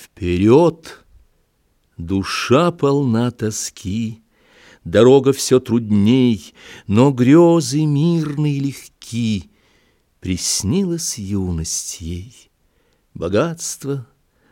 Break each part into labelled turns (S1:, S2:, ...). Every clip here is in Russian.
S1: Вперед! Душа полна тоски, Дорога все трудней, Но грезы мирные легки. Приснилась юность ей. Богатство,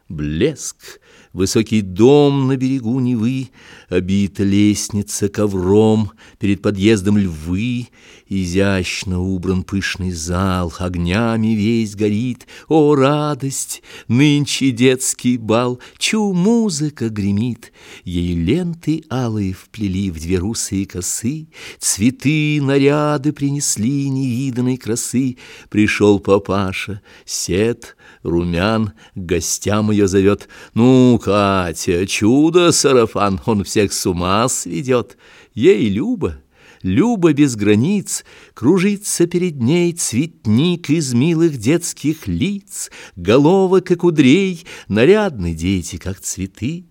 S1: блеск, Высокий дом на берегу Невы, Обита лестница ковром, Перед подъездом львы, Изящно убран пышный зал, Огнями весь горит. О, радость! Нынче детский бал, Чу музыка гремит. Ей ленты алые вплели В две русые косы, Цветы, наряды принесли Невиданной красы. Пришел папаша, сед, румян, К гостям ее зовет. Ну, Катя, чудо-сарафан, он всех с ума сведет. Ей Люба, Люба без границ, Кружится перед ней цветник из милых детских лиц, Головок и кудрей, нарядны дети, как цветы.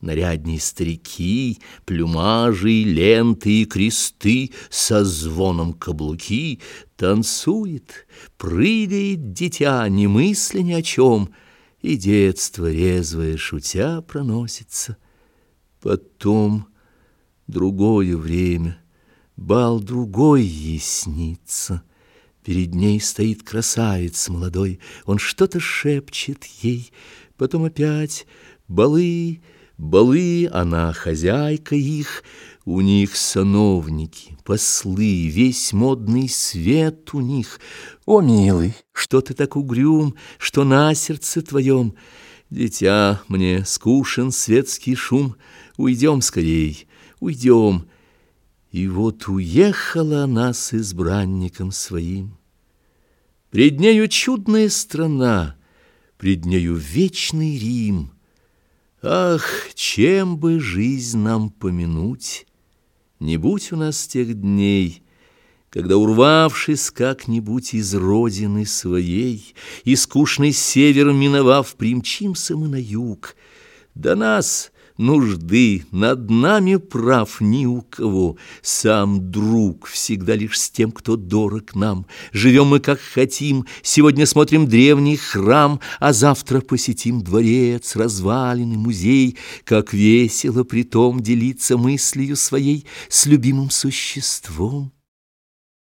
S1: Нарядней старики, плюмажи, ленты и кресты, Со звоном каблуки танцует, прыгает дитя, не мысля ни о чем — и детство резвое, шутя, проносится. Потом другое время, бал другой ей снится. Перед ней стоит красавец молодой, он что-то шепчет ей, потом опять балы, балы, она хозяйка их, у них сановники, послы, весь модный свет у них. О, милый, что ты так угрюм, что на сердце твоем? Дитя, мне скушен светский шум, уйдем скорей, уйдем. И вот уехала она с избранником своим. Пред нею чудная страна, пред нею вечный Рим. Ах, чем бы жизнь нам помянуть! Не будь у нас тех дней, когда, урвавшись как-нибудь из родины своей, И скучный север миновав, примчимся мы на юг, До нас нужды, над нами прав ни у кого. Сам друг всегда лишь с тем, кто дорог нам. Живем мы как хотим, сегодня смотрим древний храм, А завтра посетим дворец, развалины, музей. Как весело при том делиться мыслью своей с любимым существом.